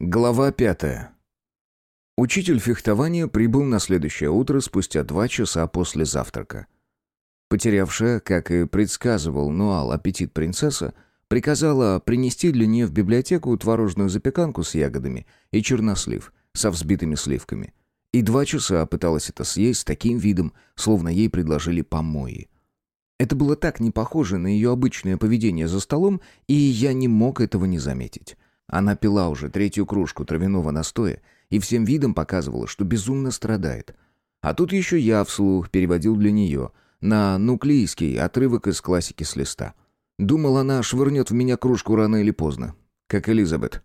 Глава пятая. Учитель фехтования прибыл на следующее утро спустя два часа после завтрака. Потерявшая, как и предсказывал Нуал, аппетит принцесса, приказала принести для нее в библиотеку творожную запеканку с ягодами и чернослив со взбитыми сливками. И два часа пыталась это съесть с таким видом, словно ей предложили помои. Это было так не похоже на ее обычное поведение за столом, и я не мог этого не заметить. Она пила уже третью кружку травяного настоя и всем видом показывала, что безумно страдает. А тут еще я вслух переводил для нее на нуклейский отрывок из классики с листа. Думал, она швырнет в меня кружку рано или поздно, как Элизабет.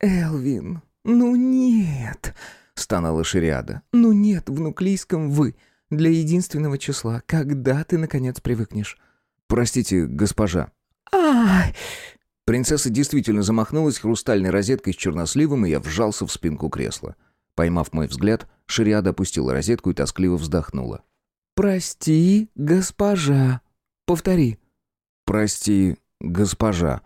«Элвин, ну нет!» — стонала Шириада. «Ну нет в нуклейском «вы» для единственного числа. Когда ты, наконец, привыкнешь?» «Простите, госпожа». «Ай!» Принцесса действительно замахнулась хрустальной розеткой с черносливом, и я вжался в спинку кресла. Поймав мой взгляд, Шариада опустила розетку и тоскливо вздохнула. «Прости, госпожа. Повтори». «Прости, госпожа».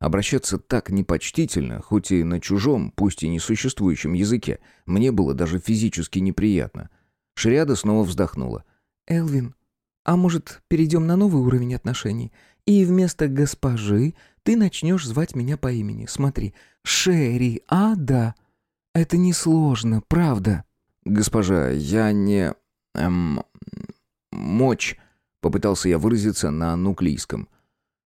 Обращаться так непочтительно, хоть и на чужом, пусть и несуществующем языке, мне было даже физически неприятно. Шриада снова вздохнула. «Элвин, а может, перейдем на новый уровень отношений? И вместо госпожи ты начнешь звать меня по имени. Смотри, Шерри, а, да. Это несложно, правда. Госпожа, я не... Эм... Мочь... Попытался я выразиться на нуклийском.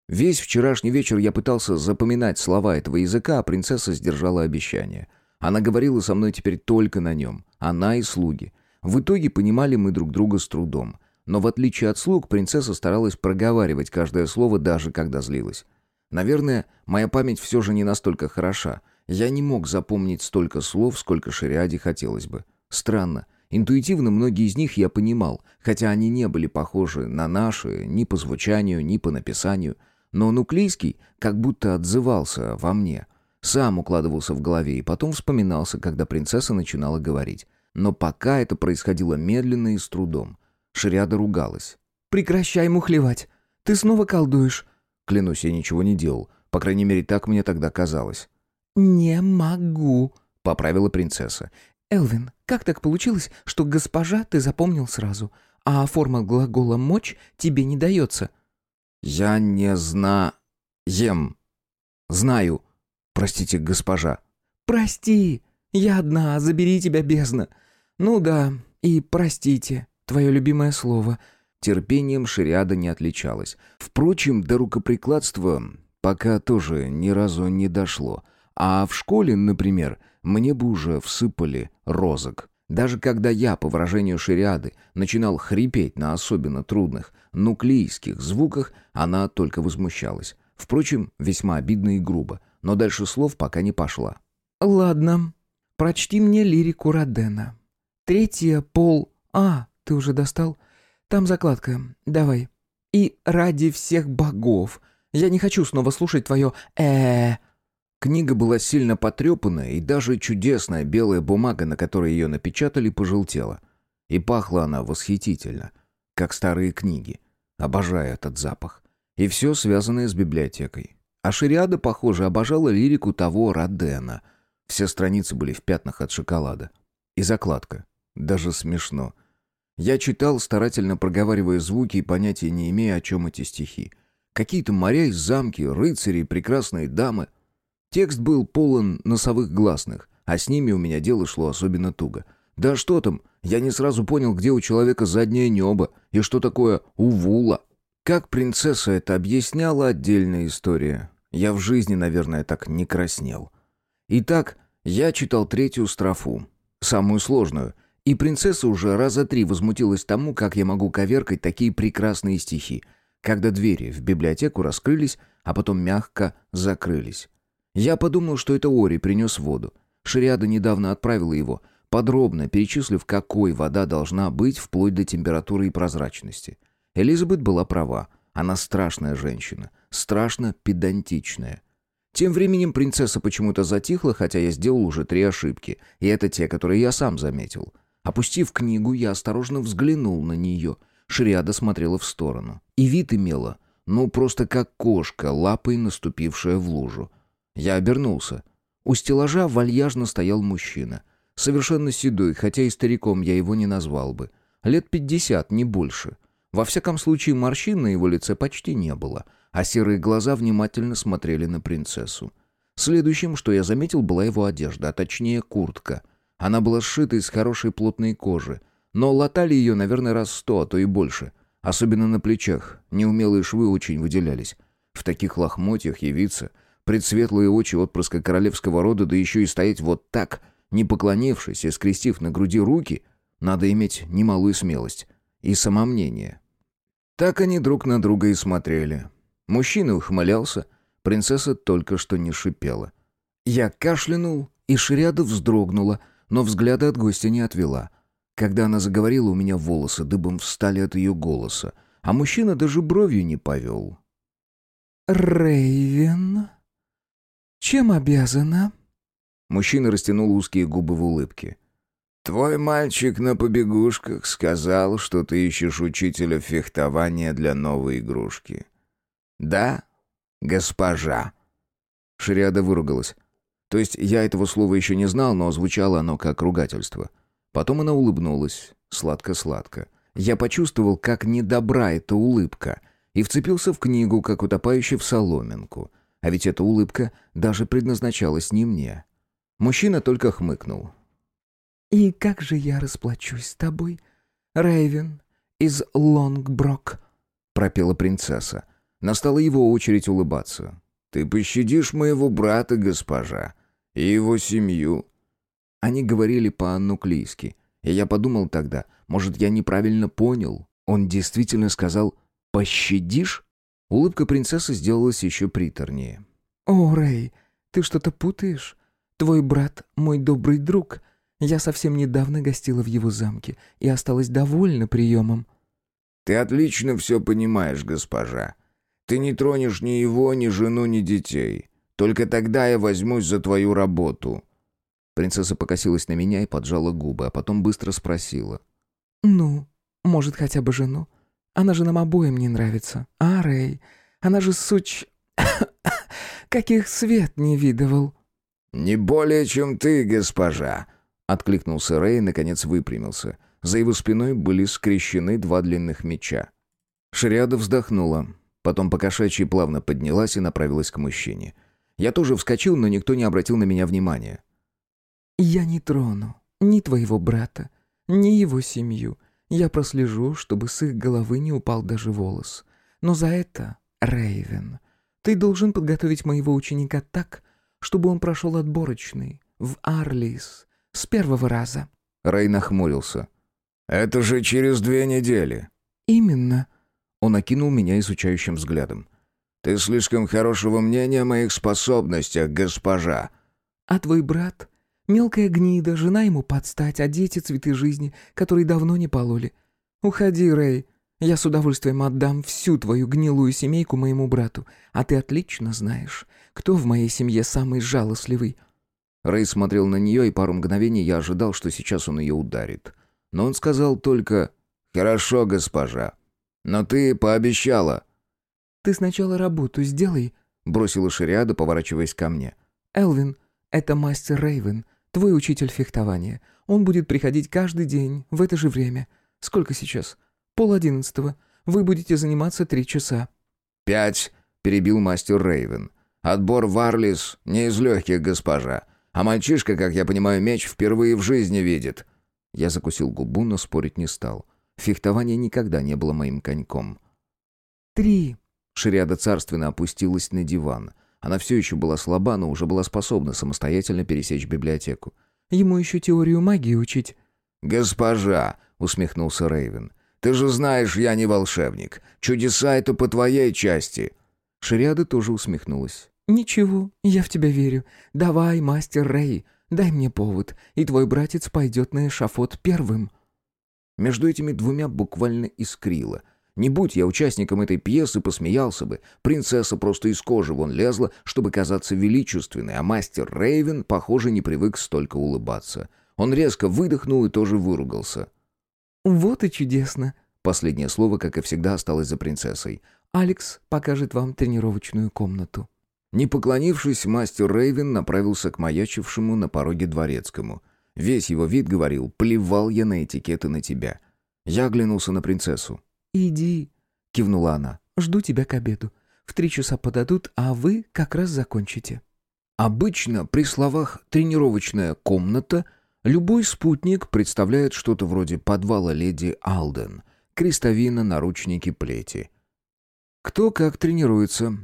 Весь вчерашний вечер я пытался запоминать слова этого языка, а принцесса сдержала обещание. Она говорила со мной теперь только на нем. Она и слуги. В итоге понимали мы друг друга с трудом. Но в отличие от слуг, принцесса старалась проговаривать каждое слово, даже когда злилась. Наверное, моя память все же не настолько хороша. Я не мог запомнить столько слов, сколько Шариаде хотелось бы. Странно. Интуитивно многие из них я понимал, хотя они не были похожи на наши ни по звучанию, ни по написанию. Но нуклейский как будто отзывался во мне. Сам укладывался в голове и потом вспоминался, когда принцесса начинала говорить. Но пока это происходило медленно и с трудом. Шариада ругалась. «Прекращай мухлевать. Ты снова колдуешь. Клянусь, я ничего не делал. По крайней мере, так мне тогда казалось. «Не могу», — поправила принцесса. «Элвин, как так получилось, что госпожа ты запомнил сразу, а форма глагола «мочь» тебе не дается?» «Я не зна... ем. Знаю. Простите, госпожа». «Прости. Я одна. Забери тебя, бездна. Ну да, и простите. Твое любимое слово. Терпением Шириада не отличалась. Впрочем, до рукоприкладства пока тоже ни разу не дошло. А в школе, например, мне бы уже всыпали розок. Даже когда я, по выражению Шириады, начинал хрипеть на особенно трудных нуклейских звуках, она только возмущалась. Впрочем, весьма обидно и грубо, но дальше слов пока не пошла. «Ладно, прочти мне лирику Родена. Третья пол... А, ты уже достал? Там закладка. Давай. И ради всех богов. Я не хочу снова слушать твое э, -э, Книга была сильно потрепанная, и даже чудесная белая бумага, на которой ее напечатали, пожелтела. И пахла она восхитительно, как старые книги. Обожаю этот запах. И все связанное с библиотекой. А Шириада, похоже, обожала лирику того Родена. Все страницы были в пятнах от шоколада. И закладка. Даже смешно. Я читал, старательно проговаривая звуки и понятия не имея, о чем эти стихи. Какие-то моря из замки, рыцари, прекрасные дамы. Текст был полон носовых гласных, а с ними у меня дело шло особенно туго. Да что там, я не сразу понял, где у человека заднее небо и что такое увула. Как принцесса это объясняла, отдельная история. Я в жизни, наверное, так не краснел. Итак, я читал третью строфу, самую сложную — и принцесса уже раза три возмутилась тому, как я могу коверкать такие прекрасные стихи, когда двери в библиотеку раскрылись, а потом мягко закрылись. Я подумал, что это Ори принес воду. Шариада недавно отправила его, подробно перечислив, какой вода должна быть вплоть до температуры и прозрачности. Элизабет была права. Она страшная женщина, страшно педантичная. Тем временем принцесса почему-то затихла, хотя я сделал уже три ошибки, и это те, которые я сам заметил. Опустив книгу, я осторожно взглянул на нее. Шриада смотрела в сторону. И вид имела, ну, просто как кошка, лапой наступившая в лужу. Я обернулся. У стеллажа вальяжно стоял мужчина. Совершенно седой, хотя и стариком я его не назвал бы. Лет пятьдесят, не больше. Во всяком случае, морщин на его лице почти не было, а серые глаза внимательно смотрели на принцессу. Следующим, что я заметил, была его одежда, а точнее куртка. Она была сшита из хорошей плотной кожи, но латали ее, наверное, раз сто, а то и больше. Особенно на плечах, неумелые швы очень выделялись. В таких лохмотьях явиться, предсветлые очи отпрыска королевского рода, да еще и стоять вот так, не поклонившись и скрестив на груди руки, надо иметь немалую смелость и самомнение. Так они друг на друга и смотрели. Мужчина ухмылялся, принцесса только что не шипела. Я кашлянул, и Шриада вздрогнула, но взгляда от гостя не отвела. Когда она заговорила, у меня волосы дыбом встали от ее голоса, а мужчина даже бровью не повел. «Рейвен, чем обязана?» Мужчина растянул узкие губы в улыбке. «Твой мальчик на побегушках сказал, что ты ищешь учителя фехтования для новой игрушки». «Да, госпожа». Шриада выругалась. То есть я этого слова еще не знал, но звучало оно как ругательство. Потом она улыбнулась, сладко-сладко. Я почувствовал, как недобра эта улыбка, и вцепился в книгу, как утопающий в соломинку. А ведь эта улыбка даже предназначалась не мне. Мужчина только хмыкнул. «И как же я расплачусь с тобой, Рейвен из Лонгброк?» — пропела принцесса. Настала его очередь улыбаться. «Ты пощадишь моего брата, госпожа, и его семью». Они говорили по-аннуклийски, и я подумал тогда, может, я неправильно понял. Он действительно сказал «пощадишь?» Улыбка принцессы сделалась еще приторнее. «О, Рэй, ты что-то путаешь? Твой брат — мой добрый друг. Я совсем недавно гостила в его замке и осталась довольна приемом». «Ты отлично все понимаешь, госпожа. Ты не тронешь ни его, ни жену, ни детей. Только тогда я возьмусь за твою работу». Принцесса покосилась на меня и поджала губы, а потом быстро спросила. «Ну, может, хотя бы жену? Она же нам обоим не нравится. А, Рэй, она же суч... каких свет не видывал». «Не более, чем ты, госпожа», — откликнулся Рэй и, наконец, выпрямился. За его спиной были скрещены два длинных меча. Шриада вздохнула. Потом покошачьи плавно поднялась и направилась к мужчине. Я тоже вскочил, но никто не обратил на меня внимания. «Я не трону ни твоего брата, ни его семью. Я прослежу, чтобы с их головы не упал даже волос. Но за это, Рейвен, ты должен подготовить моего ученика так, чтобы он прошел отборочный в Арлис с первого раза». Рей нахмурился. «Это же через две недели». «Именно», он окинул меня изучающим взглядом. «Ты слишком хорошего мнения о моих способностях, госпожа». «А твой брат? Мелкая гнида, жена ему подстать, а дети — цветы жизни, которые давно не пололи. Уходи, Рэй. Я с удовольствием отдам всю твою гнилую семейку моему брату, а ты отлично знаешь, кто в моей семье самый жалостливый». Рэй смотрел на нее, и пару мгновений я ожидал, что сейчас он ее ударит. Но он сказал только «Хорошо, госпожа». «Но ты пообещала». «Ты сначала работу сделай», — бросила Шариада, поворачиваясь ко мне. «Элвин, это мастер Рейвен, твой учитель фехтования. Он будет приходить каждый день, в это же время. Сколько сейчас? Пол одиннадцатого. Вы будете заниматься три часа». «Пять», — перебил мастер Рейвен. «Отбор в Арлис не из легких, госпожа. А мальчишка, как я понимаю, меч впервые в жизни видит». Я закусил губу, но спорить не стал. Фехтование никогда не было моим коньком. «Три!» Шриада царственно опустилась на диван. Она все еще была слаба, но уже была способна самостоятельно пересечь библиотеку. «Ему еще теорию магии учить». «Госпожа!» — усмехнулся Рейвен. «Ты же знаешь, я не волшебник. Чудеса — это по твоей части». Шриада тоже усмехнулась. «Ничего, я в тебя верю. Давай, мастер Рей, дай мне повод, и твой братец пойдет на эшафот первым». Между этими двумя буквально искрило. Не будь я участником этой пьесы, посмеялся бы. Принцесса просто из кожи вон лезла, чтобы казаться величественной, а мастер Рейвен, похоже, не привык столько улыбаться. Он резко выдохнул и тоже выругался. «Вот и чудесно!» Последнее слово, как и всегда, осталось за принцессой. «Алекс покажет вам тренировочную комнату». Не поклонившись, мастер Рейвен направился к маячившему на пороге дворецкому. Весь его вид говорил «плевал я на этикеты на тебя». Я оглянулся на принцессу. «Иди», — кивнула она, — «жду тебя к обеду. В три часа подадут, а вы как раз закончите». Обычно при словах «тренировочная комната» любой спутник представляет что-то вроде подвала леди Алден, крестовина, наручники, плети. Кто как тренируется.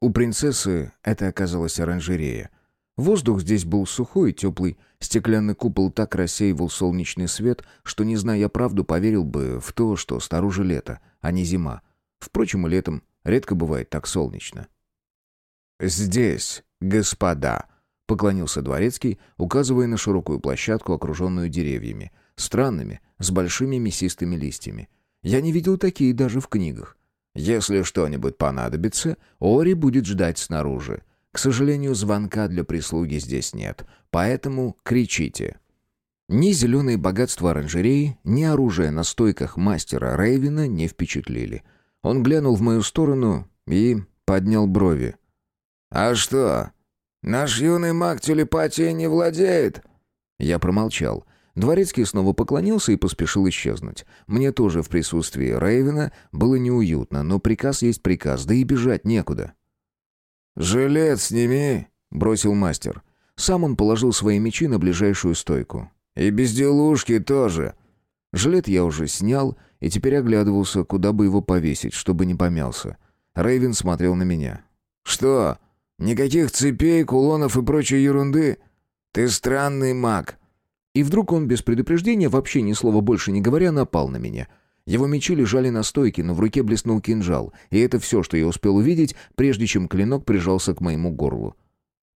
У принцессы это оказалась оранжерея. Воздух здесь был сухой и теплый, стеклянный купол так рассеивал солнечный свет, что, не зная правду, поверил бы в то, что снаружи лето, а не зима. Впрочем, и летом редко бывает так солнечно. «Здесь, господа», — поклонился дворецкий, указывая на широкую площадку, окруженную деревьями, странными, с большими мясистыми листьями. Я не видел такие даже в книгах. Если что-нибудь понадобится, Ори будет ждать снаружи. К сожалению, звонка для прислуги здесь нет, поэтому кричите. Ни зеленые богатства оранжереи, ни оружие на стойках мастера Рейвина не впечатлили. Он глянул в мою сторону и поднял брови. «А что, наш юный маг телепатией не владеет?» Я промолчал. Дворецкий снова поклонился и поспешил исчезнуть. Мне тоже в присутствии Рейвена было неуютно, но приказ есть приказ, да и бежать некуда. «Жилет сними!» — бросил мастер. Сам он положил свои мечи на ближайшую стойку. «И безделушки тоже!» Жилет я уже снял и теперь оглядывался, куда бы его повесить, чтобы не помялся. Рейвен смотрел на меня. «Что? Никаких цепей, кулонов и прочей ерунды? Ты странный маг!» И вдруг он без предупреждения, вообще ни слова больше не говоря, напал на меня. Его мечи лежали на стойке, но в руке блеснул кинжал, и это все, что я успел увидеть, прежде чем клинок прижался к моему горлу.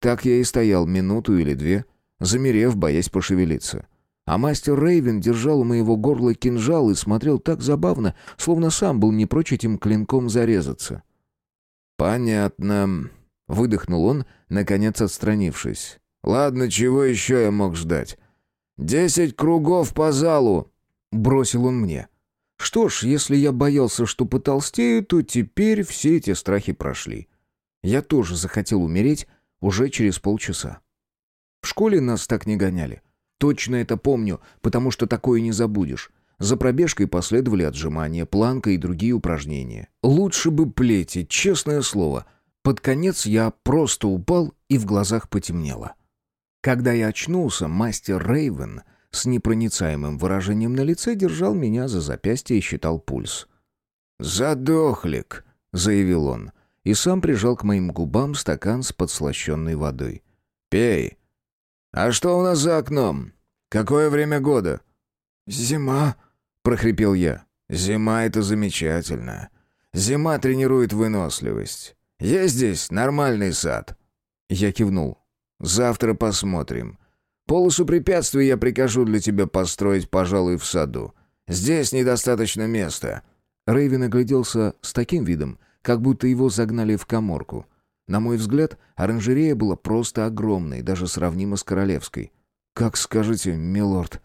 Так я и стоял минуту или две, замерев, боясь пошевелиться. А мастер Рейвен держал у моего горла кинжал и смотрел так забавно, словно сам был не прочь этим клинком зарезаться. «Понятно», — выдохнул он, наконец отстранившись. «Ладно, чего еще я мог ждать? «Десять кругов по залу!» — бросил он мне. Что ж, если я боялся, что потолстею, то теперь все эти страхи прошли. Я тоже захотел умереть уже через полчаса. В школе нас так не гоняли. Точно это помню, потому что такое не забудешь. За пробежкой последовали отжимания, планка и другие упражнения. Лучше бы плети, честное слово. Под конец я просто упал и в глазах потемнело. Когда я очнулся, мастер Рейвен с непроницаемым выражением на лице держал меня за запястье и считал пульс. «Задохлик», — заявил он, и сам прижал к моим губам стакан с подслащенной водой. «Пей. А что у нас за окном? Какое время года?» «Зима», — прохрипел я. «Зима — это замечательно. Зима тренирует выносливость. Есть здесь нормальный сад?» Я кивнул. Завтра посмотрим. Полосу препятствий я прикажу для тебя построить, пожалуй, в саду. Здесь недостаточно места». Рейвен огляделся с таким видом, как будто его загнали в коморку. На мой взгляд, оранжерея была просто огромной, даже сравнима с королевской. «Как скажете, милорд?»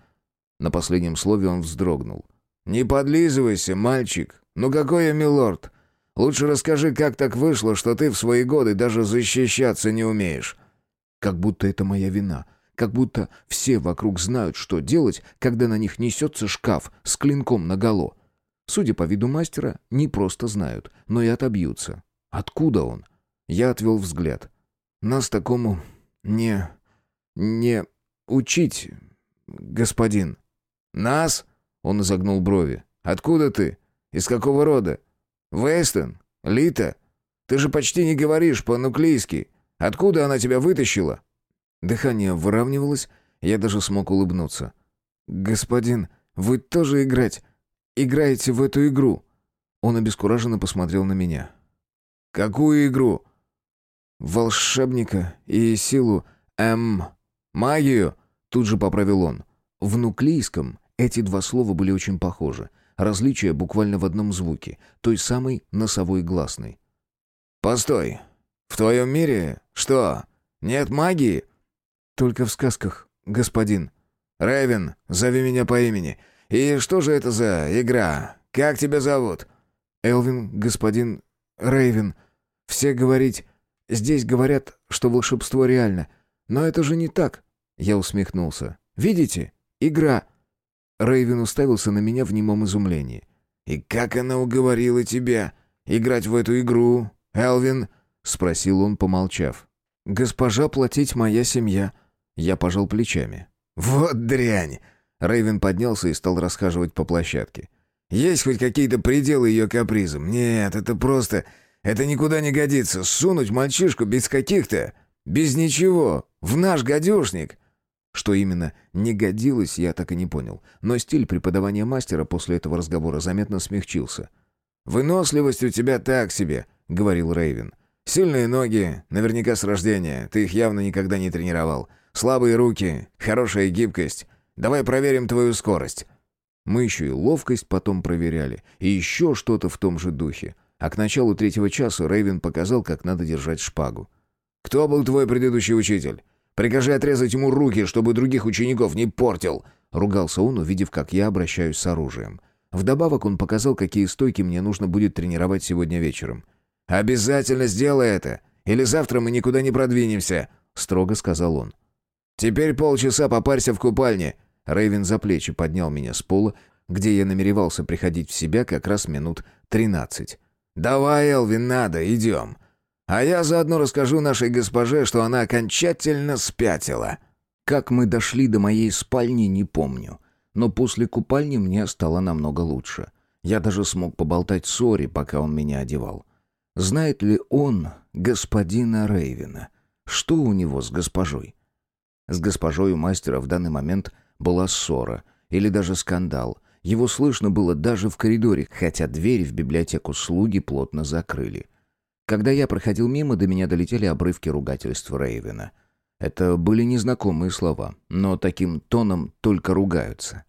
На последнем слове он вздрогнул. «Не подлизывайся, мальчик. Ну какой я милорд? Лучше расскажи, как так вышло, что ты в свои годы даже защищаться не умеешь. Как будто это моя вина. Как будто все вокруг знают, что делать, когда на них несется шкаф с клинком наголо. Судя по виду мастера, не просто знают, но и отобьются. Откуда он? Я отвел взгляд. Нас такому не... не... учить, господин. Нас? Он изогнул брови. Откуда ты? Из какого рода? Вейстон? Лита? Ты же почти не говоришь по-нуклейски. Откуда она тебя вытащила?» Дыхание выравнивалось, я даже смог улыбнуться. «Господин, вы тоже играть? Играете в эту игру?» Он обескураженно посмотрел на меня. «Какую игру?» «Волшебника и силу... Эм... Магию!» Тут же поправил он. В нуклейском эти два слова были очень похожи. Различие буквально в одном звуке, той самой носовой гласной. «Постой, в твоем мире что, нет магии?» «Только в сказках, господин». «Рэйвен, зови меня по имени. И что же это за игра? Как тебя зовут?» «Элвин, господин Рейвен. Все говорить Здесь говорят, что волшебство реально. Но это же не так. Я усмехнулся. Видите? Игра. Рейвен уставился на меня в немом изумлении. «И как она уговорила тебя играть в эту игру, Элвин?» — спросил он, помолчав. «Госпожа платить моя семья». Я пожал плечами. «Вот дрянь!» Рейвен поднялся и стал расхаживать по площадке. «Есть хоть какие-то пределы ее капризам? Нет, это просто... Это никуда не годится. Сунуть мальчишку без каких-то... Без ничего. В наш гадюшник. Что именно не годилось, я так и не понял. Но стиль преподавания мастера после этого разговора заметно смягчился. «Выносливость у тебя так себе», — говорил Рейвен. «Сильные ноги, наверняка с рождения. Ты их явно никогда не тренировал. Слабые руки, хорошая гибкость. Давай проверим твою скорость». Мы еще и ловкость потом проверяли, и еще что-то в том же духе. А к началу третьего часа Рейвен показал, как надо держать шпагу. «Кто был твой предыдущий учитель? Прикажи отрезать ему руки, чтобы других учеников не портил!» Ругался он, увидев, как я обращаюсь с оружием. Вдобавок он показал, какие стойки мне нужно будет тренировать сегодня вечером. «Обязательно сделай это, или завтра мы никуда не продвинемся», — строго сказал он. «Теперь полчаса попарься в купальне». Рейвен за плечи поднял меня с пола, где я намеревался приходить в себя как раз минут тринадцать. «Давай, Элвин, надо, идем. А я заодно расскажу нашей госпоже, что она окончательно спятила». Как мы дошли до моей спальни, не помню. Но после купальни мне стало намного лучше. Я даже смог поболтать с Ори, пока он меня одевал. Знает ли он господина Рейвена? Что у него с госпожой? С госпожой у мастера в данный момент была ссора или даже скандал. Его слышно было даже в коридоре, хотя двери в библиотеку слуги плотно закрыли. Когда я проходил мимо, до меня долетели обрывки ругательств Рейвена. Это были незнакомые слова, но таким тоном только ругаются.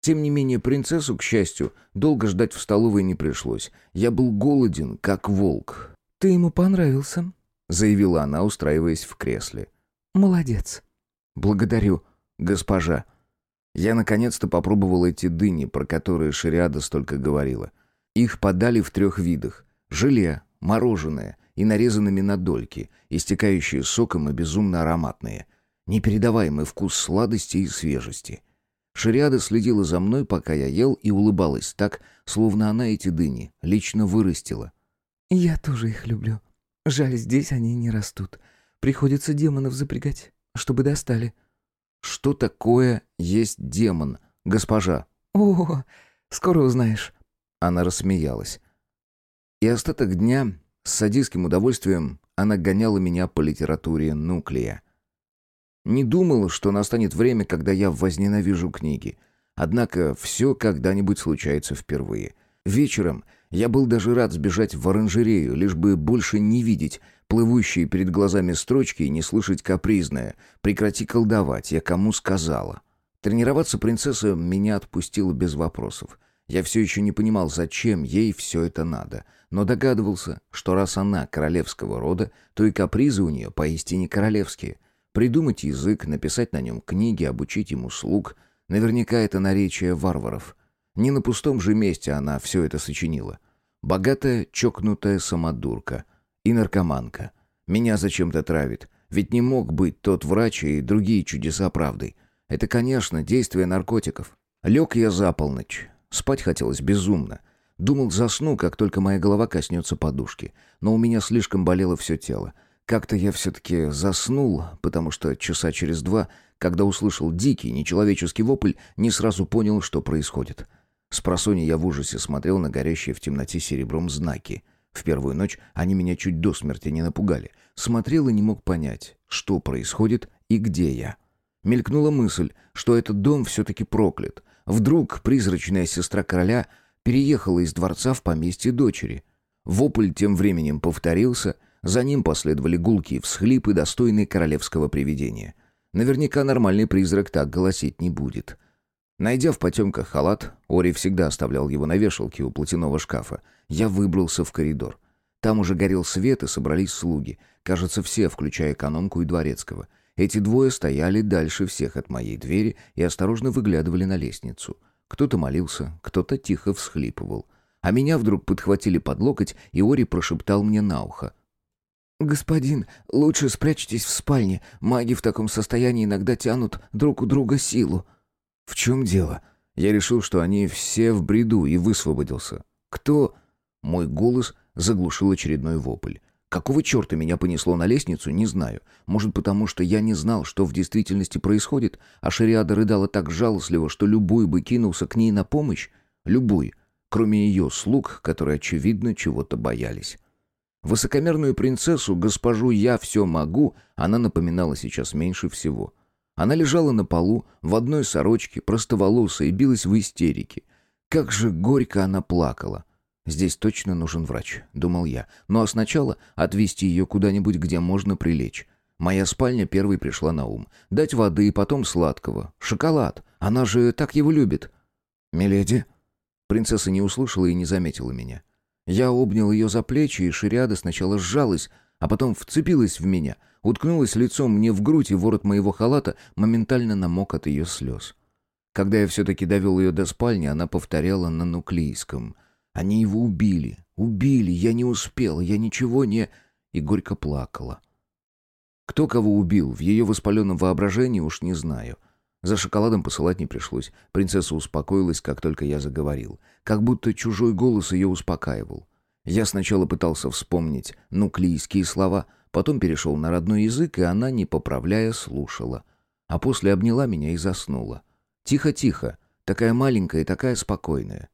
Тем не менее, принцессу, к счастью, долго ждать в столовой не пришлось. Я был голоден, как волк. «Ты ему понравился», — заявила она, устраиваясь в кресле. «Молодец». «Благодарю, госпожа». Я наконец-то попробовал эти дыни, про которые Шариада столько говорила. Их подали в трех видах. Желе, мороженое и нарезанными на дольки, истекающие соком и безумно ароматные. Непередаваемый вкус сладости и свежести. Шариада следила за мной, пока я ел, и улыбалась так, словно она эти дыни лично вырастила. «Я тоже их люблю. Жаль, здесь они не растут. Приходится демонов запрягать, чтобы достали». «Что такое есть демон, госпожа?» «О, скоро узнаешь». Она рассмеялась. И остаток дня с садистским удовольствием она гоняла меня по литературе «Нуклея». Не думала, что настанет время, когда я возненавижу книги. Однако все когда-нибудь случается впервые. Вечером я был даже рад сбежать в оранжерею, лишь бы больше не видеть плывущие перед глазами строчки и не слышать капризное «Прекрати колдовать, я кому сказала». Тренироваться принцесса меня отпустила без вопросов. Я все еще не понимал, зачем ей все это надо, но догадывался, что раз она королевского рода, то и капризы у нее поистине королевские. Придумать язык, написать на нем книги, обучить ему слуг — наверняка это наречие варваров. Не на пустом же месте она все это сочинила. Богатая, чокнутая самодурка — и наркоманка. Меня зачем-то травит. Ведь не мог быть тот врач и другие чудеса правдой. Это, конечно, действие наркотиков. Лег я за полночь. Спать хотелось безумно. Думал, засну, как только моя голова коснется подушки. Но у меня слишком болело все тело. Как-то я все-таки заснул, потому что часа через два, когда услышал дикий, нечеловеческий вопль, не сразу понял, что происходит. С просони я в ужасе смотрел на горящие в темноте серебром знаки. В первую ночь они меня чуть до смерти не напугали. Смотрел и не мог понять, что происходит и где я. Мелькнула мысль, что этот дом все-таки проклят. Вдруг призрачная сестра короля переехала из дворца в поместье дочери. Вопль тем временем повторился, за ним последовали гулкие всхлипы, достойные королевского привидения. Наверняка нормальный призрак так голосить не будет. Найдя в потемках халат, Ори всегда оставлял его на вешалке у платяного шкафа, я выбрался в коридор. Там уже горел свет и собрались слуги. Кажется, все, включая экономку и дворецкого. Эти двое стояли дальше всех от моей двери и осторожно выглядывали на лестницу. Кто-то молился, кто-то тихо всхлипывал. А меня вдруг подхватили под локоть, и Ори прошептал мне на ухо. «Господин, лучше спрячьтесь в спальне. Маги в таком состоянии иногда тянут друг у друга силу». «В чем дело?» Я решил, что они все в бреду, и высвободился. «Кто?» Мой голос заглушил очередной вопль. Какого черта меня понесло на лестницу, не знаю. Может, потому что я не знал, что в действительности происходит, а Шариада рыдала так жалостливо, что любой бы кинулся к ней на помощь. Любой, кроме ее слуг, которые, очевидно, чего-то боялись. Высокомерную принцессу, госпожу «Я все могу», она напоминала сейчас меньше всего. Она лежала на полу, в одной сорочке, простоволосая, и билась в истерике. Как же горько она плакала. «Здесь точно нужен врач», — думал я. «Ну а сначала отвезти ее куда-нибудь, где можно прилечь». Моя спальня первой пришла на ум. Дать воды, и потом сладкого. Шоколад. Она же так его любит. «Миледи?» Принцесса не услышала и не заметила меня. Я обнял ее за плечи, и шириада сначала сжалась, а потом вцепилась в меня, уткнулась лицом мне в грудь, и ворот моего халата моментально намок от ее слез. Когда я все-таки довел ее до спальни, она повторяла на нуклейском. «Они его убили, убили, я не успела, я ничего не...» И горько плакала. Кто кого убил, в ее воспаленном воображении уж не знаю — за шоколадом посылать не пришлось. Принцесса успокоилась, как только я заговорил. Как будто чужой голос ее успокаивал. Я сначала пытался вспомнить нуклийские слова, потом перешел на родной язык, и она, не поправляя, слушала. А после обняла меня и заснула. Тихо-тихо, такая маленькая и такая спокойная.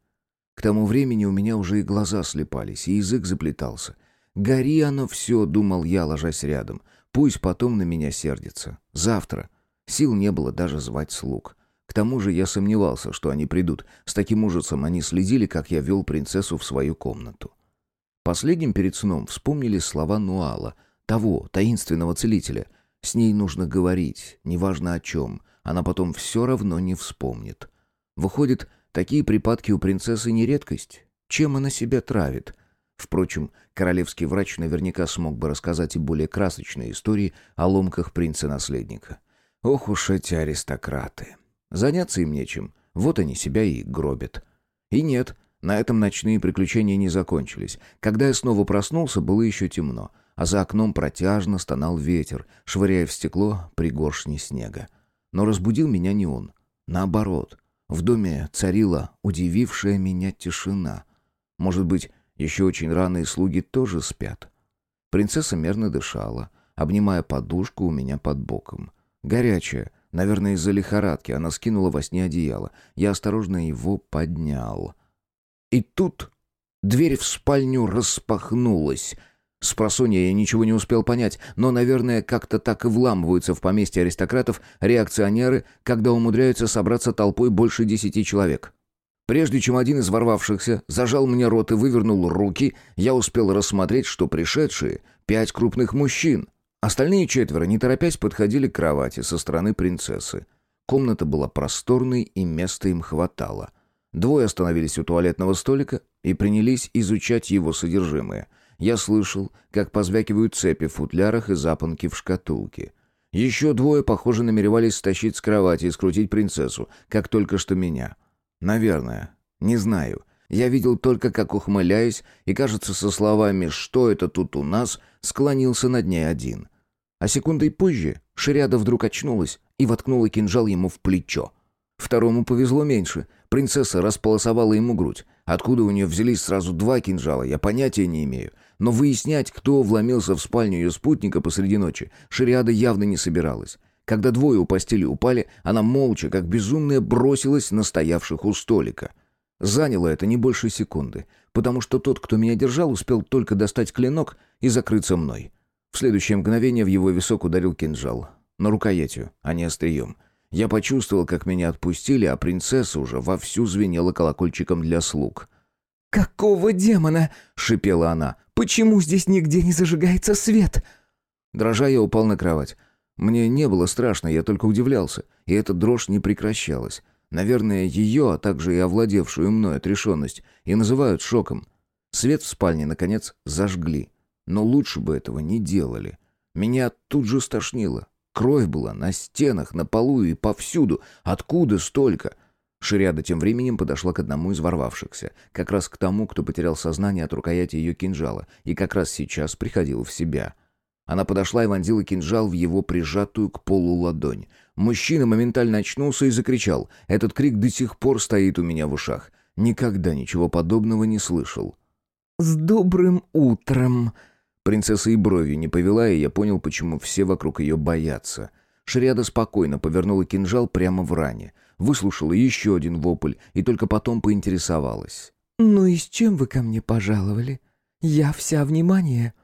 К тому времени у меня уже и глаза слепались, и язык заплетался. «Гори оно все», — думал я, ложась рядом. «Пусть потом на меня сердится. Завтра». Сил не было даже звать слуг. К тому же я сомневался, что они придут. С таким ужасом они следили, как я вел принцессу в свою комнату. Последним перед сном вспомнили слова Нуала, того, таинственного целителя. С ней нужно говорить, неважно о чем. Она потом все равно не вспомнит. Выходит, такие припадки у принцессы не редкость. Чем она себя травит? Впрочем, королевский врач наверняка смог бы рассказать и более красочные истории о ломках принца-наследника. Ох уж эти аристократы. Заняться им нечем, вот они себя и гробят. И нет, на этом ночные приключения не закончились. Когда я снова проснулся, было еще темно, а за окном протяжно стонал ветер, швыряя в стекло пригоршни снега. Но разбудил меня не он. Наоборот, в доме царила удивившая меня тишина. Может быть, еще очень рано и слуги тоже спят. Принцесса мерно дышала, обнимая подушку у меня под боком. Горячая. Наверное, из-за лихорадки. Она скинула во сне одеяло. Я осторожно его поднял. И тут дверь в спальню распахнулась. С просонья я ничего не успел понять, но, наверное, как-то так и вламываются в поместье аристократов реакционеры, когда умудряются собраться толпой больше десяти человек. Прежде чем один из ворвавшихся зажал мне рот и вывернул руки, я успел рассмотреть, что пришедшие — пять крупных мужчин. Остальные четверо, не торопясь, подходили к кровати со стороны принцессы. Комната была просторной, и места им хватало. Двое остановились у туалетного столика и принялись изучать его содержимое. Я слышал, как позвякивают цепи в футлярах и запонки в шкатулке. Еще двое, похоже, намеревались стащить с кровати и скрутить принцессу, как только что меня. Наверное. Не знаю. Я видел только, как ухмыляясь, и, кажется, со словами «Что это тут у нас?» склонился над ней один. А секундой позже Шириада вдруг очнулась и воткнула кинжал ему в плечо. Второму повезло меньше. Принцесса располосовала ему грудь. Откуда у нее взялись сразу два кинжала, я понятия не имею. Но выяснять, кто вломился в спальню ее спутника посреди ночи, Шириада явно не собиралась. Когда двое у постели упали, она молча, как безумная, бросилась на стоявших у столика — Заняло это не больше секунды, потому что тот, кто меня держал, успел только достать клинок и закрыться мной. В следующее мгновение в его висок ударил кинжал. На рукоятью, а не острием. Я почувствовал, как меня отпустили, а принцесса уже вовсю звенела колокольчиком для слуг. «Какого демона?» — шипела она. «Почему здесь нигде не зажигается свет?» Дрожа, я упал на кровать. Мне не было страшно, я только удивлялся, и эта дрожь не прекращалась. Наверное, ее, а также и овладевшую мной отрешенность, и называют шоком. Свет в спальне, наконец, зажгли. Но лучше бы этого не делали. Меня тут же стошнило. Кровь была на стенах, на полу и повсюду. Откуда столько? Шириада тем временем подошла к одному из ворвавшихся, как раз к тому, кто потерял сознание от рукояти ее кинжала, и как раз сейчас приходил в себя. Она подошла и вонзила кинжал в его прижатую к полу ладонь. Мужчина моментально очнулся и закричал. Этот крик до сих пор стоит у меня в ушах. Никогда ничего подобного не слышал. «С добрым утром!» Принцесса и бровью не повела, и я понял, почему все вокруг ее боятся. Шриада спокойно повернула кинжал прямо в ране, выслушала еще один вопль и только потом поинтересовалась. «Ну и с чем вы ко мне пожаловали? Я вся внимание».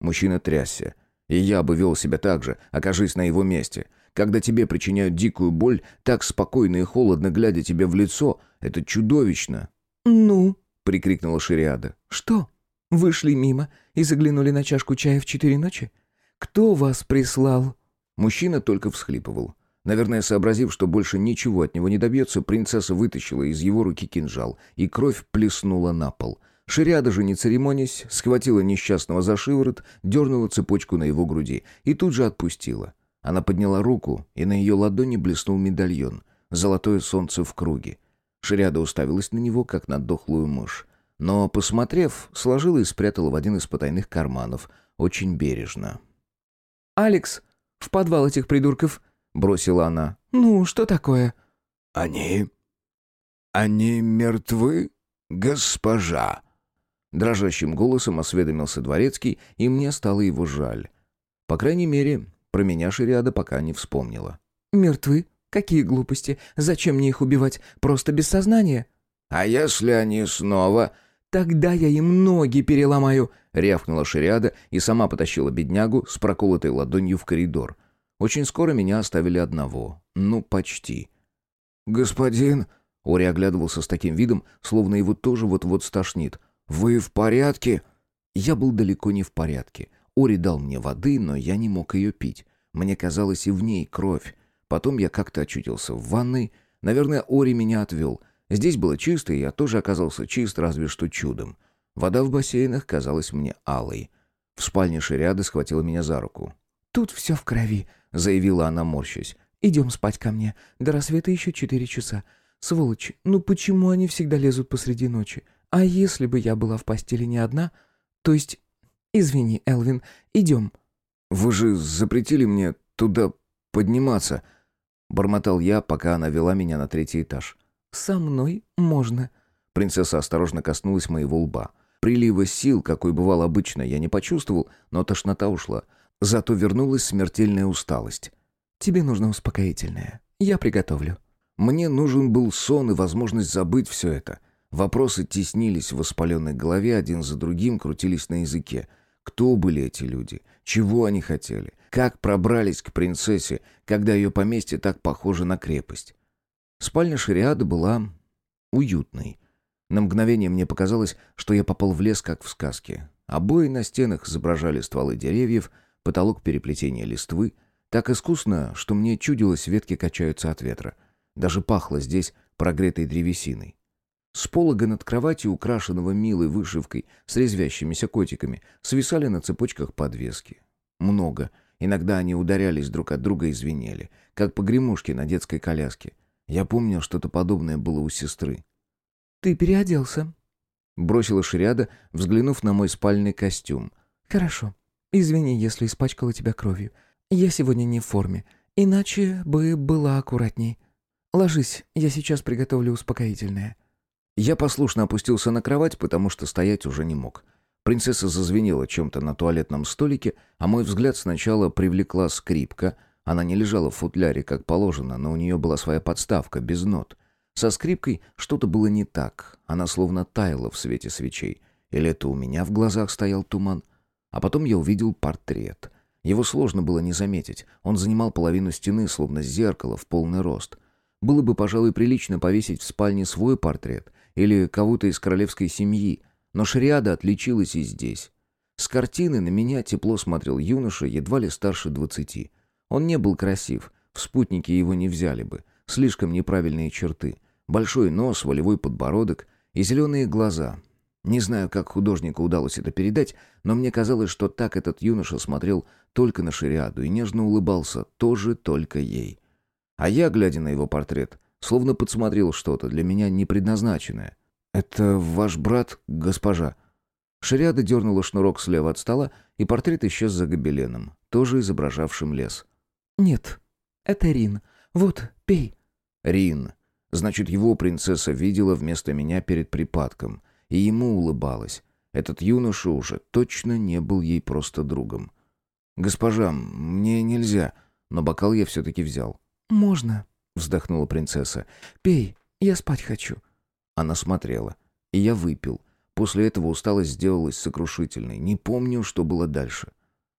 Мужчина трясся. И я бы вел себя так же, окажись на его месте. Когда тебе причиняют дикую боль, так спокойно и холодно глядя тебе в лицо, это чудовищно. «Ну?» — прикрикнула Шириада. «Что? Вышли мимо и заглянули на чашку чая в четыре ночи? Кто вас прислал?» Мужчина только всхлипывал. Наверное, сообразив, что больше ничего от него не добьется, принцесса вытащила из его руки кинжал, и кровь плеснула на пол — Шириада же, не церемонясь, схватила несчастного за шиворот, дернула цепочку на его груди и тут же отпустила. Она подняла руку, и на ее ладони блеснул медальон. Золотое солнце в круге. Шириада уставилась на него, как на дохлую мышь. Но, посмотрев, сложила и спрятала в один из потайных карманов. Очень бережно. «Алекс, в подвал этих придурков!» — бросила она. «Ну, что такое?» «Они... они мертвы, госпожа?» Дрожащим голосом осведомился дворецкий, и мне стало его жаль. По крайней мере, про меня Шириада пока не вспомнила. «Мертвы? Какие глупости? Зачем мне их убивать? Просто без сознания?» «А если они снова...» «Тогда я им ноги переломаю!» — рявкнула Шириада и сама потащила беднягу с проколотой ладонью в коридор. Очень скоро меня оставили одного. Ну, почти. «Господин...» — Ори оглядывался с таким видом, словно его тоже вот-вот стошнит. «Вы в порядке?» Я был далеко не в порядке. Ори дал мне воды, но я не мог ее пить. Мне казалось, и в ней кровь. Потом я как-то очутился в ванной. Наверное, Ори меня отвел. Здесь было чисто, и я тоже оказался чист, разве что чудом. Вода в бассейнах казалась мне алой. В спальне Шириады схватила меня за руку. «Тут все в крови», — заявила она, морщась. «Идем спать ко мне. До рассвета еще четыре часа. Сволочи, ну почему они всегда лезут посреди ночи? А если бы я была в постели не одна? То есть... Извини, Элвин, идем». «Вы же запретили мне туда подниматься», — бормотал я, пока она вела меня на третий этаж. «Со мной можно». Принцесса осторожно коснулась моего лба. Прилива сил, какой бывал обычно, я не почувствовал, но тошнота ушла. Зато вернулась смертельная усталость. «Тебе нужно успокоительное. Я приготовлю». Мне нужен был сон и возможность забыть все это. Вопросы теснились в воспаленной голове, один за другим крутились на языке. Кто были эти люди? Чего они хотели? Как пробрались к принцессе, когда ее поместье так похоже на крепость? Спальня Шариады была уютной. На мгновение мне показалось, что я попал в лес, как в сказке. Обои на стенах изображали стволы деревьев, потолок переплетения листвы. Так искусно, что мне чудилось, ветки качаются от ветра. Даже пахло здесь прогретой древесиной. С полога над кроватью, украшенного милой вышивкой с резвящимися котиками, свисали на цепочках подвески. Много. Иногда они ударялись друг от друга и звенели, как погремушки на детской коляске. Я помнил, что-то подобное было у сестры. «Ты переоделся?» Бросила Шриада, взглянув на мой спальный костюм. «Хорошо. Извини, если испачкала тебя кровью. Я сегодня не в форме, иначе бы была аккуратней. Ложись, я сейчас приготовлю успокоительное». Я послушно опустился на кровать, потому что стоять уже не мог. Принцесса зазвенела чем-то на туалетном столике, а мой взгляд сначала привлекла скрипка. Она не лежала в футляре, как положено, но у нее была своя подставка, без нот. Со скрипкой что-то было не так. Она словно таяла в свете свечей. Или это у меня в глазах стоял туман? А потом я увидел портрет. Его сложно было не заметить. Он занимал половину стены, словно зеркало в полный рост. Было бы, пожалуй, прилично повесить в спальне свой портрет, или кого-то из королевской семьи, но шариада отличилась и здесь. С картины на меня тепло смотрел юноша, едва ли старше двадцати. Он не был красив, в спутники его не взяли бы, слишком неправильные черты. Большой нос, волевой подбородок и зеленые глаза. Не знаю, как художнику удалось это передать, но мне казалось, что так этот юноша смотрел только на шариаду и нежно улыбался тоже только ей. А я, глядя на его портрет, словно подсмотрел что-то для меня непредназначенное. «Это ваш брат, госпожа?» Шариада дернула шнурок слева от стола, и портрет исчез за гобеленом, тоже изображавшим лес. «Нет, это Рин. Вот, пей». «Рин. Значит, его принцесса видела вместо меня перед припадком, и ему улыбалась. Этот юноша уже точно не был ей просто другом. «Госпожа, мне нельзя», но бокал я все-таки взял. «Можно», — вздохнула принцесса. «Пей, я спать хочу». Она смотрела, и я выпил. После этого усталость сделалась сокрушительной. Не помню, что было дальше.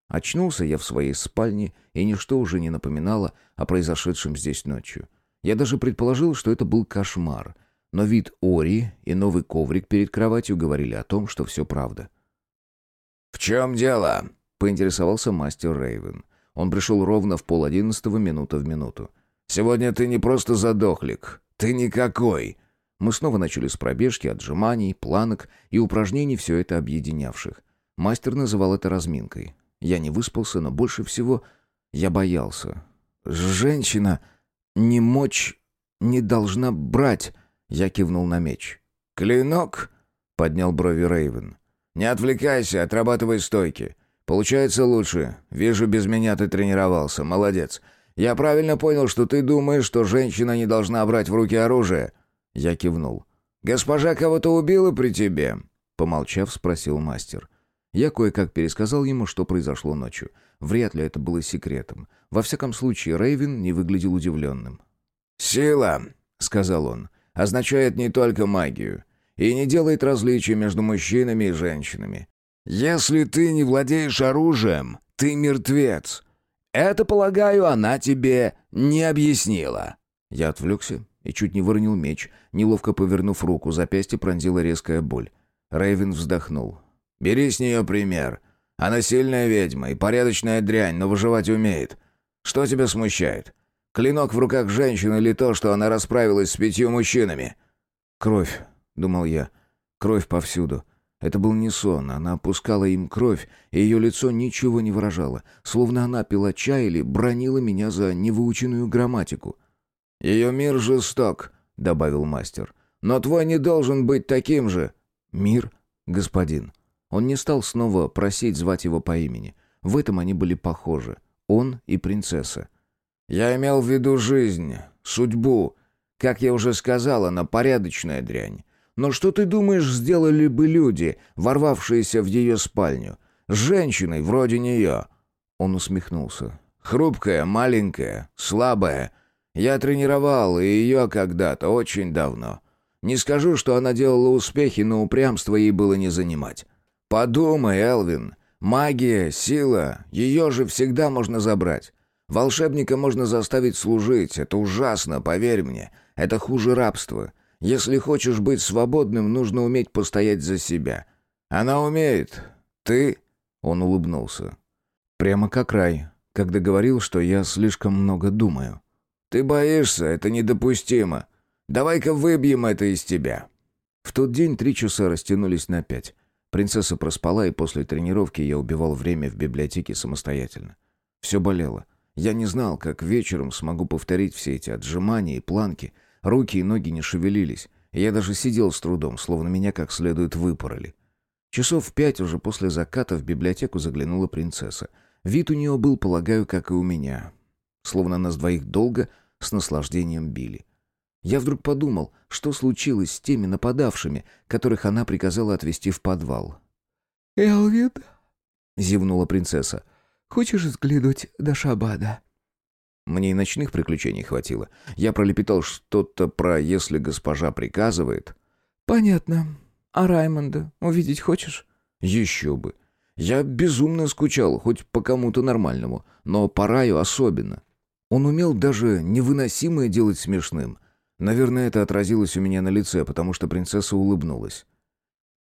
Очнулся я в своей спальне, и ничто уже не напоминало о произошедшем здесь ночью. Я даже предположил, что это был кошмар. Но вид Ори и новый коврик перед кроватью говорили о том, что все правда. «В чем дело?» — поинтересовался мастер Рейвен. Он пришел ровно в пол одиннадцатого минута в минуту. «Сегодня ты не просто задохлик. Ты никакой!» Мы снова начали с пробежки, отжиманий, планок и упражнений, все это объединявших. Мастер называл это разминкой. Я не выспался, но больше всего я боялся. «Женщина не мочь не должна брать», — я кивнул на меч. «Клинок?» — поднял брови Рейвен. «Не отвлекайся, отрабатывай стойки. Получается лучше. Вижу, без меня ты тренировался. Молодец. Я правильно понял, что ты думаешь, что женщина не должна брать в руки оружие?» Я кивнул. «Госпожа кого-то убила при тебе?» Помолчав, спросил мастер. Я кое-как пересказал ему, что произошло ночью. Вряд ли это было секретом. Во всяком случае, Рейвен не выглядел удивленным. «Сила», — сказал он, — «означает не только магию и не делает различий между мужчинами и женщинами. Если ты не владеешь оружием, ты мертвец. Это, полагаю, она тебе не объяснила». Я отвлекся и чуть не выронил меч, неловко повернув руку, запястье пронзила резкая боль. Рейвен вздохнул. «Бери с нее пример. Она сильная ведьма и порядочная дрянь, но выживать умеет. Что тебя смущает? Клинок в руках женщины или то, что она расправилась с пятью мужчинами?» «Кровь», — думал я. «Кровь повсюду. Это был не сон, она опускала им кровь, и ее лицо ничего не выражало, словно она пила чай или бронила меня за невыученную грамматику. «Ее мир жесток», — добавил мастер. «Но твой не должен быть таким же». «Мир, господин». Он не стал снова просить звать его по имени. В этом они были похожи. Он и принцесса. «Я имел в виду жизнь, судьбу. Как я уже сказал, она порядочная дрянь. Но что ты думаешь, сделали бы люди, ворвавшиеся в ее спальню? С женщиной вроде нее?» Он усмехнулся. «Хрупкая, маленькая, слабая. Я тренировал ее когда-то, очень давно. Не скажу, что она делала успехи, но упрямство ей было не занимать. Подумай, Элвин. Магия, сила, ее же всегда можно забрать. Волшебника можно заставить служить, это ужасно, поверь мне. Это хуже рабства. Если хочешь быть свободным, нужно уметь постоять за себя. Она умеет. Ты...» Он улыбнулся. «Прямо как рай, когда говорил, что я слишком много думаю». «Ты боишься, это недопустимо. Давай-ка выбьем это из тебя». В тот день три часа растянулись на пять. Принцесса проспала, и после тренировки я убивал время в библиотеке самостоятельно. Все болело. Я не знал, как вечером смогу повторить все эти отжимания и планки — Руки и ноги не шевелились. Я даже сидел с трудом, словно меня как следует выпороли. Часов в пять уже после заката в библиотеку заглянула принцесса. Вид у нее был, полагаю, как и у меня. Словно нас двоих долго с наслаждением били. Я вдруг подумал, что случилось с теми нападавшими, которых она приказала отвезти в подвал. «Элвин», — зевнула принцесса, — «хочешь взглянуть до Шабада?» Мне и ночных приключений хватило. Я пролепетал что-то про «если госпожа приказывает». «Понятно. А Раймонда увидеть хочешь?» «Еще бы. Я безумно скучал, хоть по кому-то нормальному, но по Раю особенно. Он умел даже невыносимое делать смешным. Наверное, это отразилось у меня на лице, потому что принцесса улыбнулась.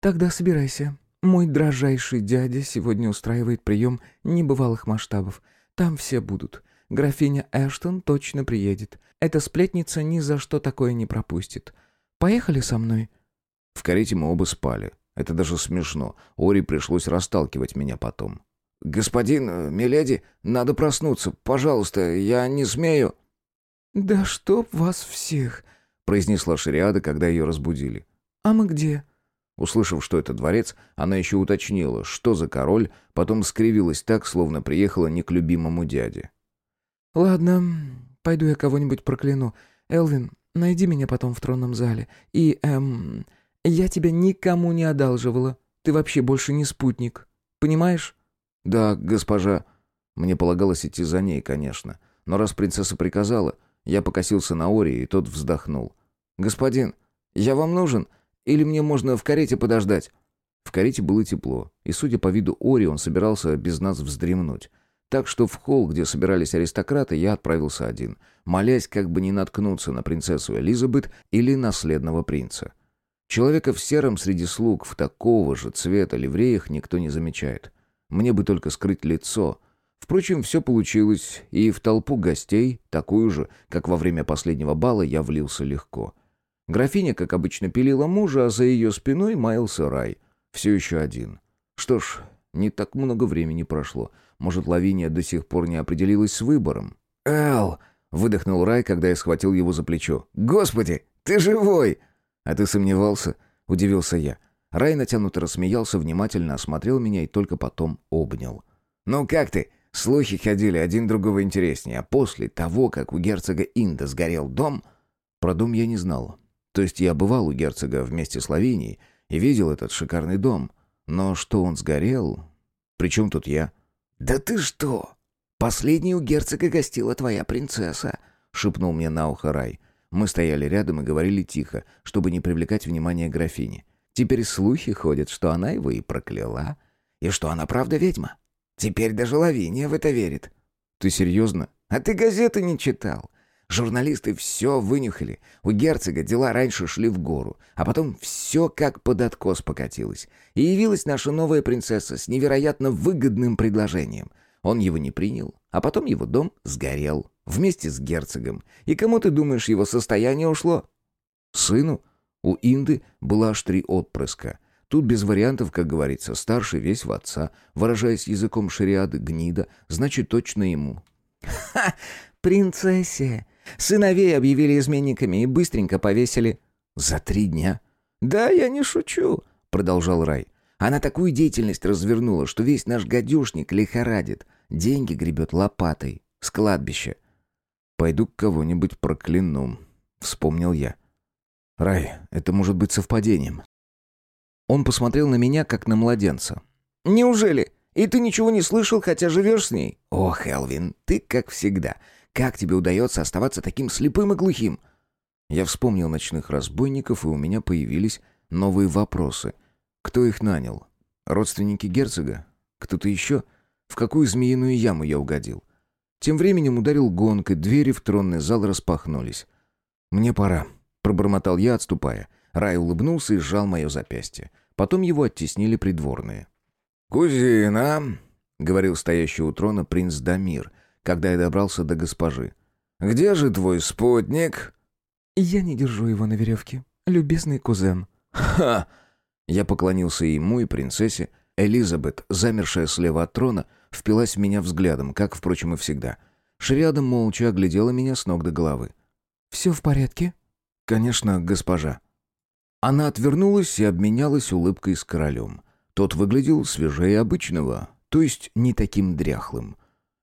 «Тогда собирайся. Мой дрожайший дядя сегодня устраивает прием небывалых масштабов. Там все будут. Графиня Эштон точно приедет. Эта сплетница ни за что такое не пропустит. Поехали со мной?» В карете мы оба спали. Это даже смешно. Ори пришлось расталкивать меня потом. «Господин, э, миледи, надо проснуться. Пожалуйста, я не смею...» «Да чтоб вас всех!» — произнесла Шариада, когда ее разбудили. «А мы где?» Услышав, что это дворец, она еще уточнила, что за король, потом скривилась так, словно приехала не к любимому дяде. «Ладно, пойду я кого-нибудь прокляну. Элвин, найди меня потом в тронном зале. И, эм, я тебя никому не одалживала. Ты вообще больше не спутник. Понимаешь?» «Да, госпожа». Мне полагалось идти за ней, конечно. Но раз принцесса приказала, я покосился на Ори, и тот вздохнул. «Господин, я вам нужен? Или мне можно в карете подождать?» В карете было тепло, и, судя по виду Ори, он собирался без нас вздремнуть. Так что в холл, где собирались аристократы, я отправился один, молясь как бы не наткнуться на принцессу Элизабет или наследного принца. Человека в сером среди слуг в такого же цвета ливреях никто не замечает. Мне бы только скрыть лицо. Впрочем, все получилось, и в толпу гостей, такую же, как во время последнего бала, я влился легко. Графиня, как обычно, пилила мужа, а за ее спиной маялся рай. Все еще один. Что ж, не так много времени прошло. Может, Лавиния до сих пор не определилась с выбором. «Эл!» — выдохнул Рай, когда я схватил его за плечо. «Господи, ты живой!» «А ты сомневался?» — удивился я. Рай натянуто рассмеялся, внимательно осмотрел меня и только потом обнял. «Ну как ты? Слухи ходили, один другого интереснее. А после того, как у герцога Инда сгорел дом...» Про дом я не знал. То есть я бывал у герцога вместе с Лавинией и видел этот шикарный дом. Но что он сгорел... Причем тут я?» «Да ты что? Последней у герцога гостила твоя принцесса», — шепнул мне на ухо Рай. Мы стояли рядом и говорили тихо, чтобы не привлекать внимание графини. Теперь слухи ходят, что она его и прокляла. И что она правда ведьма. Теперь даже Лавиния в это верит. Ты серьезно? А ты газеты не читал. Журналисты все вынюхали. У герцога дела раньше шли в гору, а потом все как под откос покатилось. И явилась наша новая принцесса с невероятно выгодным предложением. Он его не принял, а потом его дом сгорел вместе с герцогом. И кому, ты думаешь, его состояние ушло? Сыну? У Инды было аж три отпрыска. Тут без вариантов, как говорится, старший весь в отца, выражаясь языком шариады гнида, значит точно ему. «Ха! Принцессе! Сыновей объявили изменниками и быстренько повесили. За три дня? Да, я не шучу, продолжал Рай. Она такую деятельность развернула, что весь наш гадюшник лихорадит. Деньги гребет лопатой. С кладбища. «Пойду к кого-нибудь прокляну», — вспомнил я. «Рай, это может быть совпадением». Он посмотрел на меня, как на младенца. «Неужели? И ты ничего не слышал, хотя живешь с ней?» «Ох, Элвин, ты как всегда. Как тебе удается оставаться таким слепым и глухим?» Я вспомнил ночных разбойников, и у меня появились новые вопросы. Кто их нанял? Родственники герцога? Кто-то еще? В какую змеиную яму я угодил? Тем временем ударил гонг, и двери в тронный зал распахнулись. «Мне пора», — пробормотал я, отступая. Рай улыбнулся и сжал мое запястье. Потом его оттеснили придворные. «Кузина», — говорил стоящий у трона принц Дамир — когда я добрался до госпожи. «Где же твой спутник?» «Я не держу его на веревке, любезный кузен». «Ха!» Я поклонился ему и принцессе. Элизабет, замершая слева от трона, впилась в меня взглядом, как, впрочем, и всегда. Шриада молча оглядела меня с ног до головы. «Все в порядке?» «Конечно, госпожа». Она отвернулась и обменялась улыбкой с королем. Тот выглядел свежее обычного, то есть не таким дряхлым.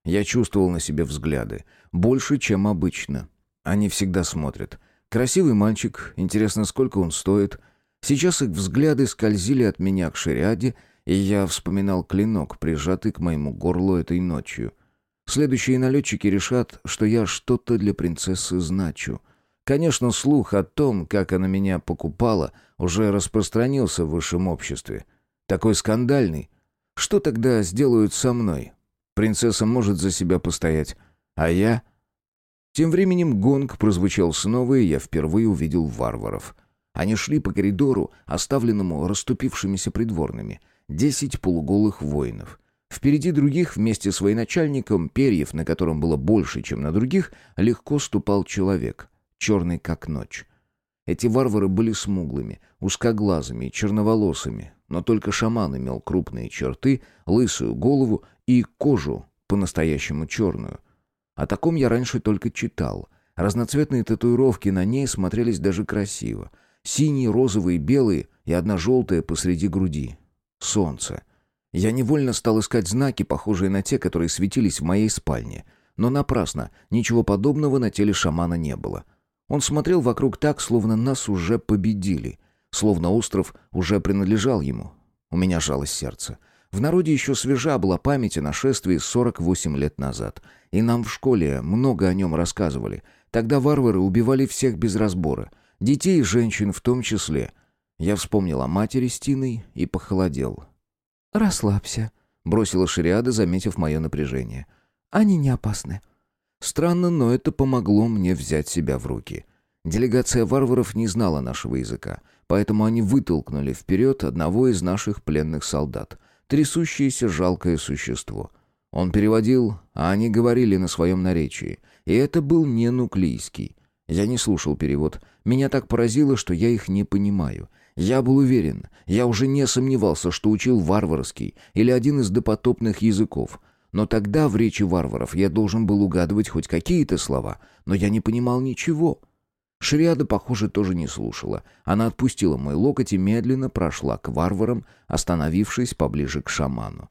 Я чувствовал на себе взгляды. Больше, чем обычно. Они всегда смотрят. Красивый мальчик, интересно, сколько он стоит. Сейчас их взгляды скользили от меня к шариаде, и я вспоминал клинок, прижатый к моему горлу этой ночью. Следующие налетчики решат, что я что-то для принцессы значу. Конечно, слух о том, как она меня покупала, уже распространился в высшем обществе. Такой скандальный. Что тогда сделают со мной? Принцесса может за себя постоять. А я... Тем временем гонг прозвучал снова, и я впервые увидел варваров. Они шли по коридору, оставленному расступившимися придворными. Десять полуголых воинов. Впереди других, вместе с военачальником, перьев, на котором было больше, чем на других, легко ступал человек, черный как ночь. Эти варвары были смуглыми, узкоглазыми черноволосыми, но только шаман имел крупные черты, лысую голову и кожу по-настоящему черную. О таком я раньше только читал. Разноцветные татуировки на ней смотрелись даже красиво. Синие, розовые, белые и одна желтая посреди груди. Солнце. Я невольно стал искать знаки, похожие на те, которые светились в моей спальне. Но напрасно, ничего подобного на теле шамана не было. Он смотрел вокруг так, словно нас уже победили, словно остров уже принадлежал ему. У меня жалось сердце. В народе еще свежа была память о нашествии 48 лет назад. И нам в школе много о нем рассказывали. Тогда варвары убивали всех без разбора. Детей и женщин в том числе. Я вспомнил о матери Стиной и похолодел. «Расслабься», — бросила Шариада, заметив мое напряжение. «Они не опасны». Странно, но это помогло мне взять себя в руки. Делегация варваров не знала нашего языка, поэтому они вытолкнули вперед одного из наших пленных солдат — трясущееся жалкое существо. Он переводил, а они говорили на своем наречии. И это был не нуклийский. Я не слушал перевод. Меня так поразило, что я их не понимаю. Я был уверен, я уже не сомневался, что учил варварский или один из допотопных языков. Но тогда в речи варваров я должен был угадывать хоть какие-то слова, но я не понимал ничего. Шриада, похоже, тоже не слушала. Она отпустила мой локоть и медленно прошла к варварам, остановившись поближе к шаману.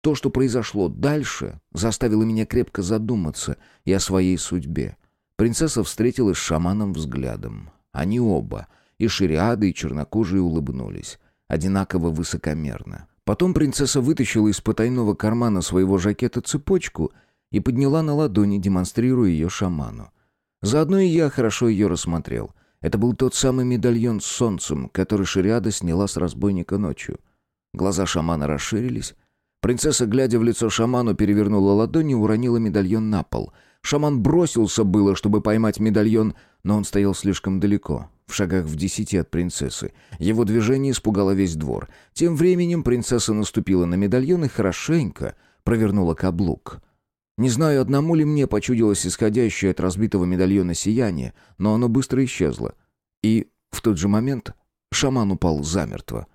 То, что произошло дальше, заставило меня крепко задуматься и о своей судьбе. Принцесса встретилась с шаманом взглядом. Они оба, и Шириада, и чернокожие улыбнулись. Одинаково высокомерно. Потом принцесса вытащила из потайного кармана своего жакета цепочку и подняла на ладони, демонстрируя ее шаману. Заодно и я хорошо ее рассмотрел. Это был тот самый медальон с солнцем, который Шириада сняла с разбойника ночью. Глаза шамана расширились. Принцесса, глядя в лицо шаману, перевернула ладонь и уронила медальон на пол. Шаман бросился было, чтобы поймать медальон, но он стоял слишком далеко, в шагах в десяти от принцессы. Его движение испугало весь двор. Тем временем принцесса наступила на медальон и хорошенько провернула каблук. Не знаю, одному ли мне почудилось исходящее от разбитого медальона сияние, но оно быстро исчезло. И в тот же момент шаман упал замертво.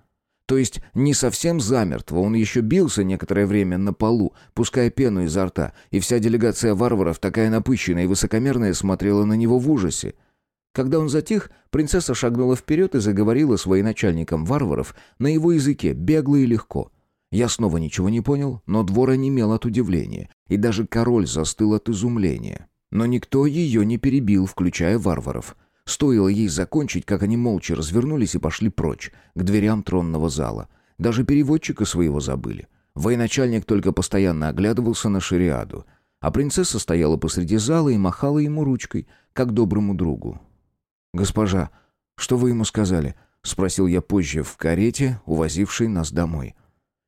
То есть не совсем замертво, он еще бился некоторое время на полу, пуская пену изо рта, и вся делегация варваров, такая напыщенная и высокомерная, смотрела на него в ужасе. Когда он затих, принцесса шагнула вперед и заговорила с военачальником варваров на его языке, бегло и легко. Я снова ничего не понял, но двор онемел от удивления, и даже король застыл от изумления. Но никто ее не перебил, включая варваров. Стоило ей закончить, как они молча развернулись и пошли прочь, к дверям тронного зала. Даже переводчика своего забыли. Военачальник только постоянно оглядывался на шариаду, а принцесса стояла посреди зала и махала ему ручкой, как доброму другу. «Госпожа, что вы ему сказали?» — спросил я позже в карете, увозившей нас домой. —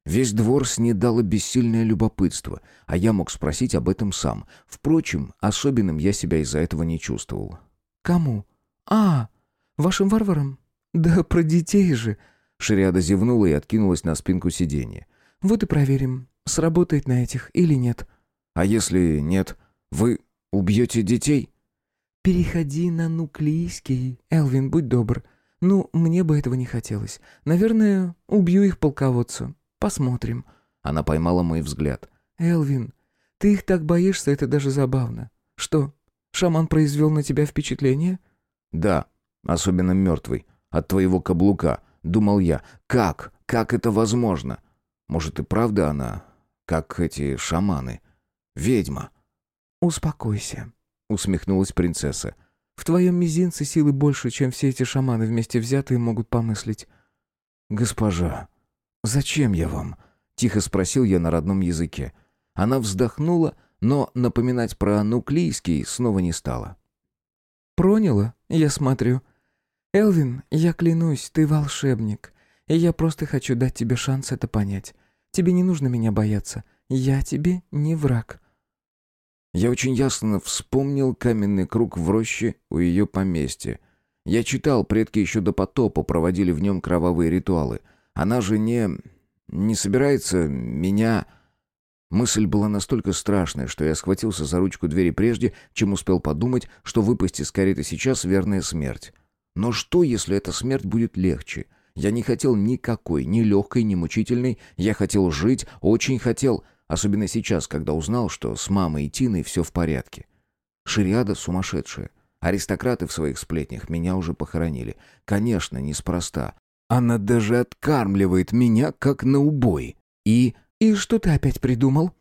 Весь двор снедало бессильное любопытство, а я мог спросить об этом сам. Впрочем, особенным я себя из-за этого не чувствовал. «Кому? А, вашим варварам? Да про детей же!» Шариада зевнула и откинулась на спинку сиденья. «Вот и проверим, сработает на этих или нет». «А если нет, вы убьете детей?» «Переходи на нуклейский. Элвин, будь добр. Ну, мне бы этого не хотелось. Наверное, убью их полководцу. Посмотрим». Она поймала мой взгляд. «Элвин, ты их так боишься, это даже забавно. Что, шаман произвел на тебя впечатление?» «Да, особенно мертвый. От твоего каблука. Думал я, как? Как это возможно? Может и правда она, как эти шаманы? Ведьма?» «Успокойся», — усмехнулась принцесса. «В твоем мизинце силы больше, чем все эти шаманы вместе взятые могут помыслить». «Госпожа», «Зачем я вам?» — тихо спросил я на родном языке. Она вздохнула, но напоминать про нуклийский снова не стала. «Проняла, я смотрю. Элвин, я клянусь, ты волшебник, и я просто хочу дать тебе шанс это понять. Тебе не нужно меня бояться, я тебе не враг». Я очень ясно вспомнил каменный круг в роще у ее поместья. Я читал, предки еще до потопа проводили в нем кровавые ритуалы — она же не... не собирается меня... Мысль была настолько страшная, что я схватился за ручку двери прежде, чем успел подумать, что выпасть из кареты сейчас — верная смерть. Но что, если эта смерть будет легче? Я не хотел никакой, ни легкой, ни мучительной. Я хотел жить, очень хотел. Особенно сейчас, когда узнал, что с мамой и Тиной все в порядке. Шириада сумасшедшая. Аристократы в своих сплетнях меня уже похоронили. Конечно, неспроста. Она даже откармливает меня, как на убой. И... «И что ты опять придумал?»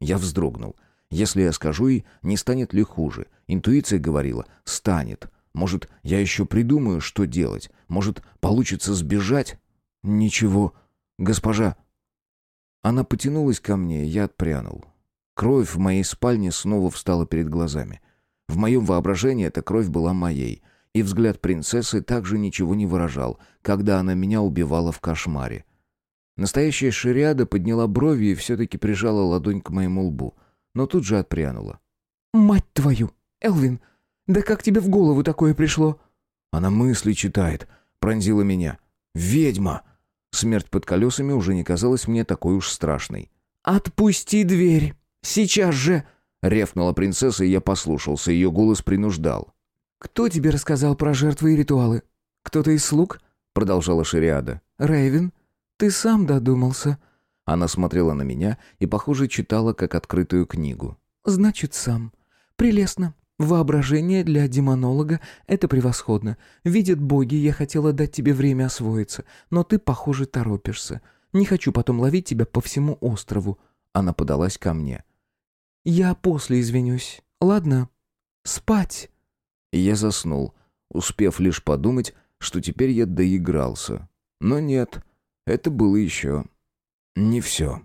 Я вздрогнул. Если я скажу ей, не станет ли хуже? Интуиция говорила «станет». Может, я еще придумаю, что делать? Может, получится сбежать? Ничего. Госпожа... Она потянулась ко мне, я отпрянул. Кровь в моей спальне снова встала перед глазами. В моем воображении эта кровь была моей, и взгляд принцессы также ничего не выражал, когда она меня убивала в кошмаре. Настоящая шариада подняла брови и все-таки прижала ладонь к моему лбу, но тут же отпрянула. «Мать твою! Элвин, да как тебе в голову такое пришло?» «Она мысли читает», — пронзила меня. «Ведьма!» Смерть под колесами уже не казалась мне такой уж страшной. «Отпусти дверь! Сейчас же!» — ревкнула принцесса, и я послушался. Ее голос принуждал. «Кто тебе рассказал про жертвы и ритуалы? Кто-то из слуг?» — продолжала Шариада. «Рэйвен, ты сам додумался». Она смотрела на меня и, похоже, читала как открытую книгу. «Значит, сам. Прелестно. Воображение для демонолога — это превосходно. Видят боги, я хотела дать тебе время освоиться, но ты, похоже, торопишься. Не хочу потом ловить тебя по всему острову». Она подалась ко мне. «Я после извинюсь. Ладно? Спать». И я заснул, успев лишь подумать, что теперь я доигрался. Но нет, это было еще не все.